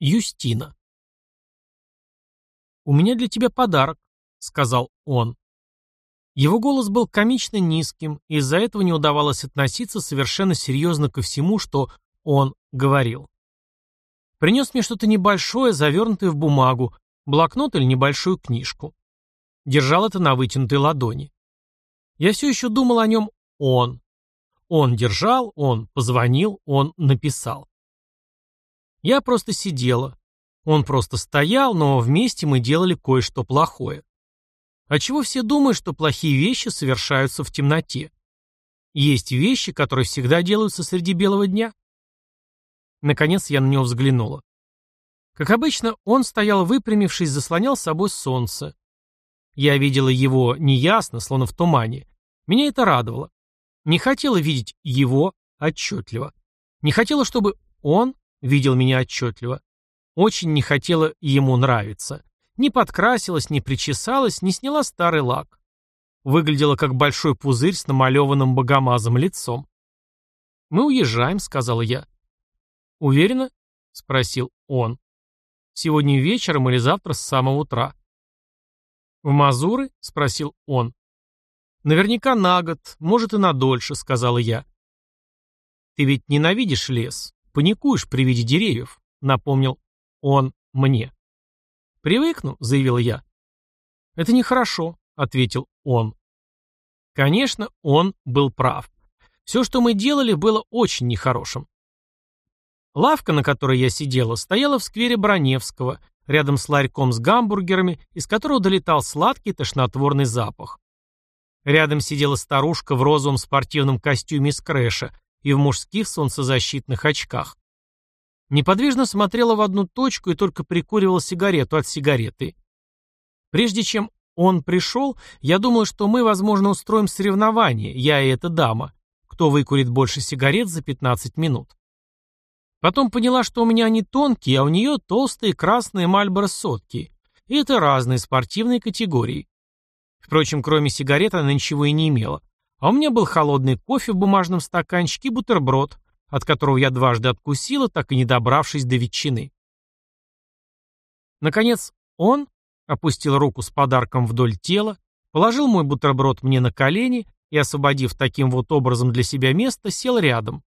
Юстина. «У меня для тебя подарок», — сказал он. Его голос был комично низким, и из-за этого не удавалось относиться совершенно серьезно ко всему, что он говорил. Принес мне что-то небольшое, завернутое в бумагу, блокнот или небольшую книжку. Держал это на вытянутой ладони. Я все еще думал о нем он. Он держал, он позвонил, он написал. Я просто сидела. Он просто стоял, но вместе мы делали кое-что плохое. А чего все думают, что плохие вещи совершаются в темноте? Есть вещи, которые всегда делаются среди белого дня. Наконец я на него взглянула. Как обычно, он стоял выпрямившись, заслонял с собой солнце. Я видела его неясно, словно в тумане. Меня это радовало. Не хотела видеть его отчетливо. Не хотела, чтобы он видел меня отчетливо. Очень не хотела ему нравиться. Не подкрасилась, не причесалась, не сняла старый лак. Выглядела как большой пузырь с намалеванным богомазом лицом. «Мы уезжаем», — сказала я. «Уверена?» — спросил он. «Сегодня вечером или завтра с самого утра?» «В Мазуры?» — спросил он. «Наверняка на год, может и на дольше», — сказала я. «Ты ведь ненавидишь лес, паникуешь при виде деревьев», — напомнил он мне. «Привыкну», — заявил я. «Это нехорошо», — ответил он. Конечно, он был прав. Все, что мы делали, было очень нехорошим. Лавка, на которой я сидела, стояла в сквере Броневского, рядом с ларьком с гамбургерами, из которого долетал сладкий тошнотворный запах. Рядом сидела старушка в розовом спортивном костюме из крэша и в мужских солнцезащитных очках. Неподвижно смотрела в одну точку и только прикуривала сигарету от сигареты. Прежде чем он пришел, я думал, что мы, возможно, устроим соревнование, я и эта дама, кто выкурит больше сигарет за 15 минут. Потом поняла, что у меня они тонкие, а у нее толстые красные мальборо сотки. И это разные спортивные категории. Впрочем, кроме сигарет она ничего и не имела. А у меня был холодный кофе в бумажном стаканчике и бутерброд, от которого я дважды откусила, так и не добравшись до ветчины. Наконец, он опустил руку с подарком вдоль тела, положил мой бутерброд мне на колени и, освободив таким вот образом для себя место, сел рядом.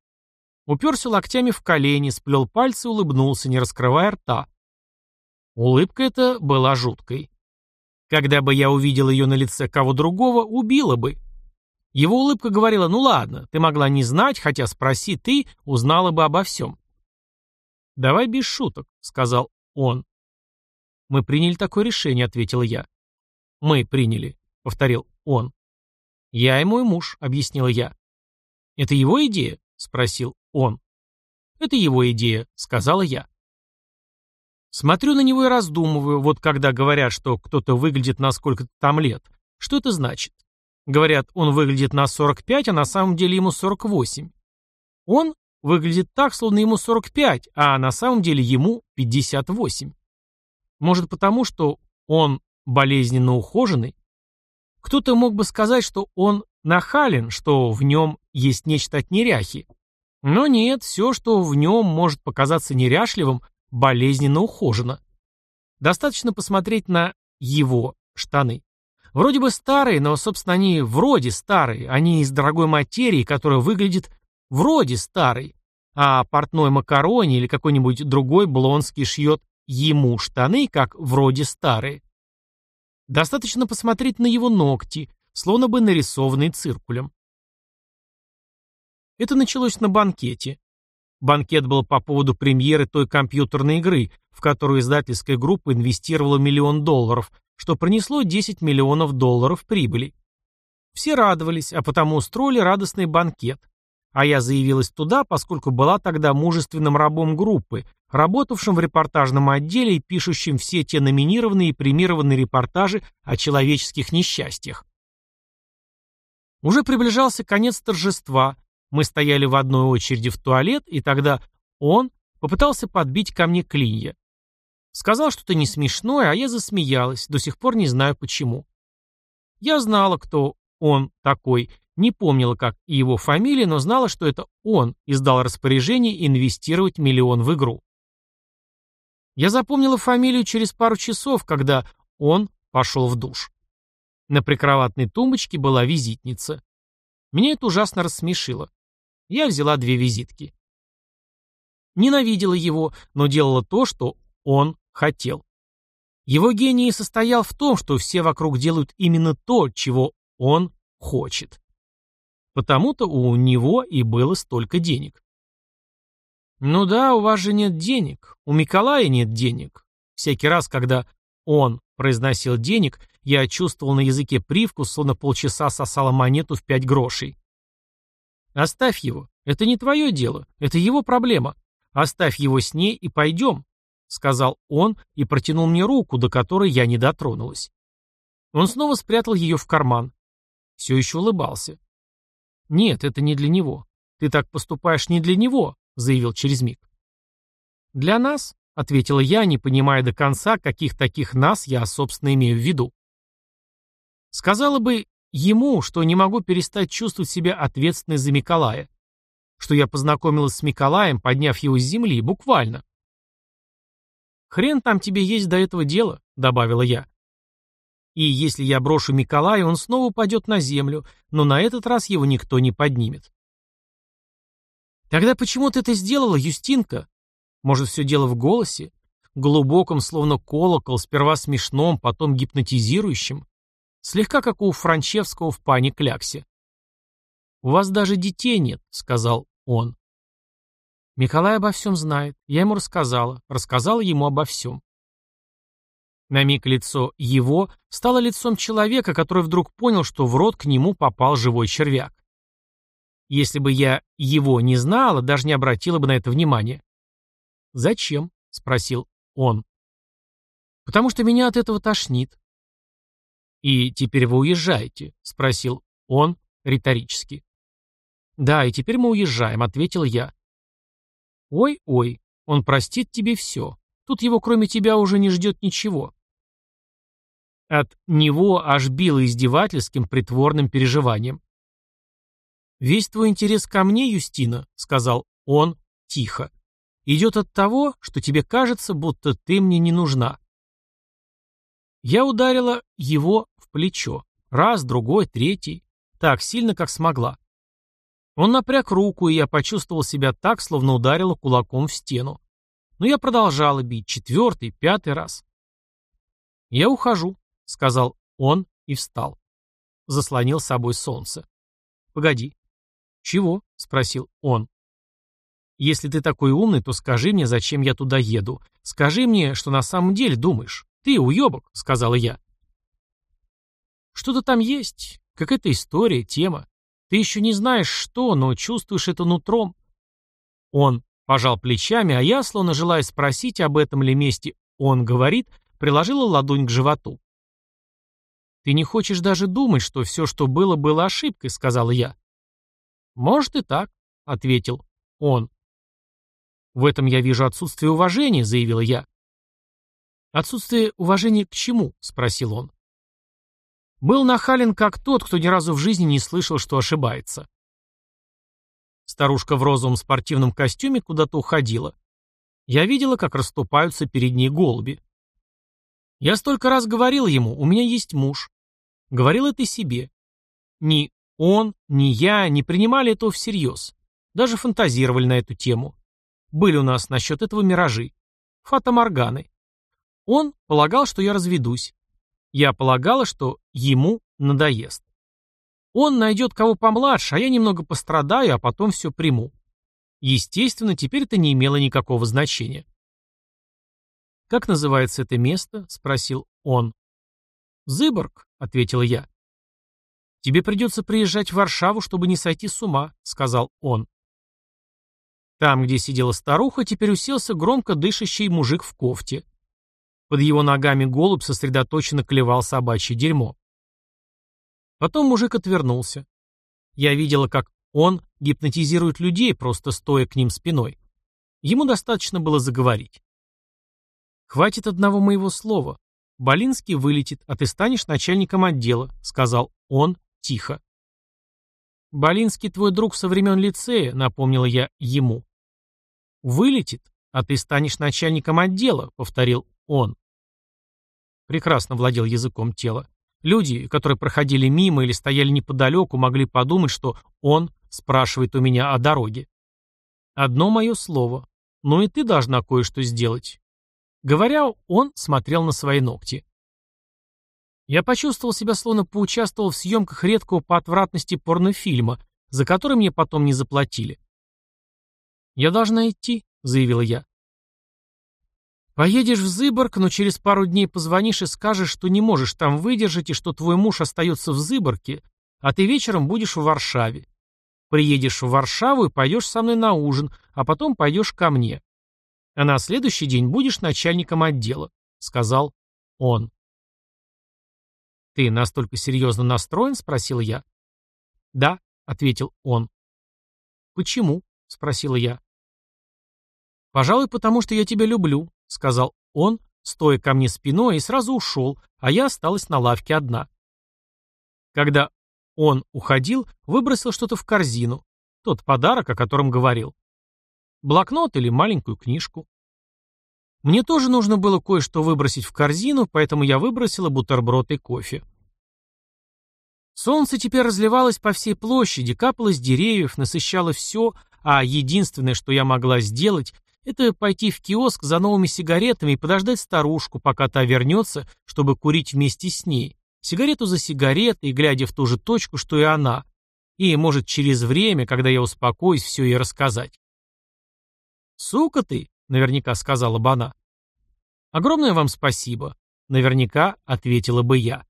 Уперся локтями в колени, сплел пальцы и улыбнулся, не раскрывая рта. Улыбка эта была жуткой. Когда бы я увидел ее на лице кого другого, убила бы. Его улыбка говорила, ну ладно, ты могла не знать, хотя спроси ты, узнала бы обо всем. «Давай без шуток», — сказал он. «Мы приняли такое решение», — ответил я. «Мы приняли», — повторил он. «Я и мой муж», — объяснила я. «Это его идея?» — спросил он. «Это его идея», — сказала я. Смотрю на него и раздумываю, вот когда говорят, что кто-то выглядит на сколько-то там лет. Что это значит? Говорят, он выглядит на 45, а на самом деле ему 48. Он выглядит так, словно ему 45, а на самом деле ему 58. Может потому, что он болезненно ухоженный? Кто-то мог бы сказать, что он нахален, что в нем есть нечто от неряхи. Но нет, все, что в нем может показаться неряшливым, болезненно ухожено. Достаточно посмотреть на его штаны. Вроде бы старые, но, собственно, они вроде старые. Они из дорогой материи, которая выглядит вроде старой. А портной макарони или какой-нибудь другой Блонский шьет ему штаны, как вроде старые. Достаточно посмотреть на его ногти, словно бы нарисованные циркулем. Это началось на банкете. Банкет был по поводу премьеры той компьютерной игры, в которую издательская группа инвестировала миллион долларов, что принесло 10 миллионов долларов прибыли. Все радовались, а потому устроили радостный банкет. А я заявилась туда, поскольку была тогда мужественным рабом группы, работавшим в репортажном отделе и пишущим все те номинированные и премированные репортажи о человеческих несчастьях. Уже приближался конец торжества, мы стояли в одной очереди в туалет, и тогда он попытался подбить ко мне клинья. Сказал что-то не смешное, а я засмеялась, до сих пор не знаю почему. Я знала, кто он такой, не помнила, как и его фамилия, но знала, что это он издал распоряжение инвестировать миллион в игру. Я запомнила фамилию через пару часов, когда он пошел в душ. На прикроватной тумбочке была визитница. Меня это ужасно рассмешило. Я взяла две визитки. Ненавидела его, но делала то, что он хотел. Его гений состоял в том, что все вокруг делают именно то, чего он хочет. Потому-то у него и было столько денег. «Ну да, у вас же нет денег. У Миколая нет денег». Всякий раз, когда он произносил денег, я чувствовал на языке привкус, словно полчаса сосала монету в пять грошей. «Оставь его. Это не твое дело. Это его проблема. Оставь его с ней и пойдем», — сказал он и протянул мне руку, до которой я не дотронулась. Он снова спрятал ее в карман. Все еще улыбался. «Нет, это не для него. Ты так поступаешь не для него», — заявил через миг. «Для нас», — ответила я, не понимая до конца, каких таких нас я, собственно, имею в виду. Сказала бы ему, что не могу перестать чувствовать себя ответственной за Миколая, что я познакомилась с Миколаем, подняв его с земли, буквально. «Хрен там тебе есть до этого дела», — добавила я. И если я брошу Миколая, он снова упадет на землю, но на этот раз его никто не поднимет. Тогда почему ты это сделала, Юстинка? Может, все дело в голосе? Глубоком, словно колокол, сперва смешном, потом гипнотизирующим? Слегка как у Франчевского в пане Кляксе. «У вас даже детей нет», — сказал он. Миколай обо всем знает. Я ему рассказала. Рассказала ему обо всем. На миг лицо его стало лицом человека, который вдруг понял, что в рот к нему попал живой червяк. Если бы я его не знала, даже не обратила бы на это внимания. «Зачем?» — спросил он. «Потому что меня от этого тошнит». «И теперь вы уезжаете?» — спросил он риторически. «Да, и теперь мы уезжаем», — ответил я. «Ой-ой, он простит тебе все. Тут его кроме тебя уже не ждет ничего. От него аж било издевательским притворным переживанием. «Весь твой интерес ко мне, Юстина», — сказал он тихо, — «идет от того, что тебе кажется, будто ты мне не нужна». Я ударила его в плечо. Раз, другой, третий. Так сильно, как смогла. Он напряг руку, и я почувствовал себя так, словно ударила кулаком в стену. Но я продолжала бить четвертый, пятый раз. «Я ухожу», — сказал он и встал. Заслонил с собой солнце. «Погоди». «Чего?» — спросил он. «Если ты такой умный, то скажи мне, зачем я туда еду. Скажи мне, что на самом деле думаешь. Ты уебок», — сказала я. «Что-то там есть. Какая-то история, тема. Ты еще не знаешь, что, но чувствуешь это нутром». Он пожал плечами, а я, словно желая спросить, об этом ли месте он говорит, приложила ладонь к животу. «Ты не хочешь даже думать, что все, что было, было ошибкой», — сказала я. «Может и так», — ответил он. «В этом я вижу отсутствие уважения», — заявила я. «Отсутствие уважения к чему?» — спросил он. Был нахален как тот, кто ни разу в жизни не слышал, что ошибается. Старушка в розовом спортивном костюме куда-то уходила. Я видела, как расступаются перед ней голуби. Я столько раз говорил ему, у меня есть муж. Говорил это себе. Ни он, ни я не принимали этого всерьез. Даже фантазировали на эту тему. Были у нас насчет этого миражи. Фатоморганы. Он полагал, что я разведусь. Я полагала, что ему надоест. Он найдет кого помладше, а я немного пострадаю, а потом все приму. Естественно, теперь это не имело никакого значения. «Как называется это место?» — спросил он. «Зыборг», — ответила я. «Тебе придется приезжать в Варшаву, чтобы не сойти с ума», — сказал он. Там, где сидела старуха, теперь уселся громко дышащий мужик в кофте. Под его ногами голубь сосредоточенно клевал собачье дерьмо. Потом мужик отвернулся. Я видела, как он гипнотизирует людей, просто стоя к ним спиной. Ему достаточно было заговорить. «Хватит одного моего слова. Болинский вылетит, а ты станешь начальником отдела», — сказал он тихо. «Болинский твой друг со времен лицея», — напомнила я ему. «Вылетит», «А ты станешь начальником отдела», — повторил он. Прекрасно владел языком тела. Люди, которые проходили мимо или стояли неподалеку, могли подумать, что он спрашивает у меня о дороге. Одно мое слово. Ну и ты должна кое-что сделать. Говоря, он смотрел на свои ногти. Я почувствовал себя, словно поучаствовал в съемках редкого по отвратности порнофильма, за который мне потом не заплатили. «Я должна идти», — заявила я. «Поедешь в Зыборг, но через пару дней позвонишь и скажешь, что не можешь там выдержать и что твой муж остается в Зыборке, а ты вечером будешь в Варшаве. Приедешь в Варшаву и пойдешь со мной на ужин, а потом пойдешь ко мне. А на следующий день будешь начальником отдела», — сказал он. «Ты настолько серьезно настроен?» — спросил я. «Да», — ответил он. «Почему?» — спросила я. «Пожалуй, потому что я тебя люблю», — сказал он, стоя ко мне спиной, и сразу ушел, а я осталась на лавке одна. Когда он уходил, выбросил что-то в корзину, тот подарок, о котором говорил. Блокнот или маленькую книжку. Мне тоже нужно было кое-что выбросить в корзину, поэтому я выбросила бутерброд и кофе. Солнце теперь разливалось по всей площади, капало с деревьев, насыщало все, а единственное, что я могла сделать, это пойти в киоск за новыми сигаретами и подождать старушку, пока та вернется, чтобы курить вместе с ней. Сигарету за сигаретой, глядя в ту же точку, что и она. И, может, через время, когда я успокоюсь, все ей рассказать. «Сука ты!» — наверняка сказала бы она. «Огромное вам спасибо!» — наверняка ответила бы я.